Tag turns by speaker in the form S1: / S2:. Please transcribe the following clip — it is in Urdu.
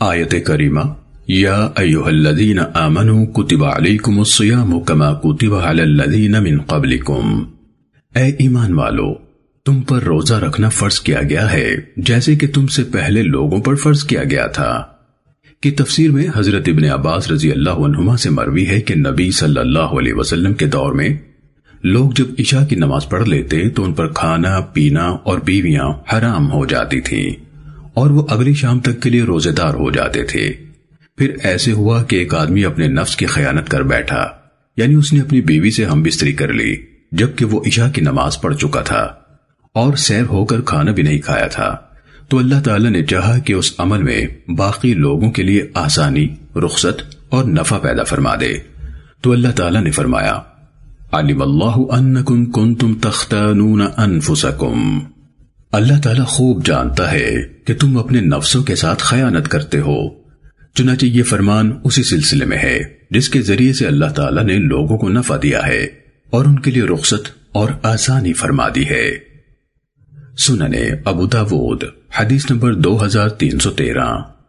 S1: آیت کریمہ، یا ایوہ الذین آمنوا کتب علیکم الصیام کما کتب علی الذین من قبلکم۔ اے ایمان والو، تم پر روزہ رکھنا فرض کیا گیا ہے، جیسے کہ تم سے پہلے لوگوں پر فرض کیا گیا تھا۔ کہ تفسیر میں حضرت ابن عباس رضی اللہ عنہما سے مروی ہے کہ نبی صلی اللہ علیہ وسلم کے دور میں لوگ جب عشاء کی نماز پڑھ لیتے تو ان پر کھانا، پینا اور بیویاں حرام ہو جاتی تھیں۔ اور وہ اگلی شام تک کے لیے روزے دار ہو جاتے تھے۔ پھر ایسے ہوا کہ ایک آدمی اپنے نفس کی خیانت کر بیٹھا یعنی اس نے اپنی بیوی سے ہم بستری کر لی، جبکہ وہ عشاء کی نماز پڑھ چکا تھا۔ اور سیر ہو کر کھانا بھی نہیں کھایا تھا۔ تو اللہ تعالیٰ نے چاہا کہ اس عمل میں باقی لوگوں کے لیے آسانی، رخصت اور نفع پیدا فرما دے۔ تو اللہ تعالیٰ نے فرمایا، علم اللہ انکم کنتم تختانون انفسکم۔ اللہ تعالیٰ خوب جانتا ہے کہ تم اپنے نفسوں کے ساتھ خیانت کرتے ہو۔ چنانچہ یہ فرمان اسی سلسلے میں ہے، جس کے ذریعے سے اللہ تعالیٰ نے لوگوں کو نفع دیا ہے اور ان کے لیے رخصت اور آسانی فرما دی ہے۔ سننے ابو داود، حدیث نمبر دو ہزار تین سو تیرہ۔